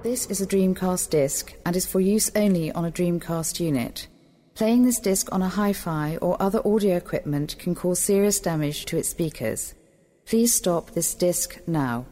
This is a Dreamcast disc and is for use only on a Dreamcast unit. Playing this disc on a hi fi or other audio equipment can cause serious damage to its speakers. Please stop this disc now.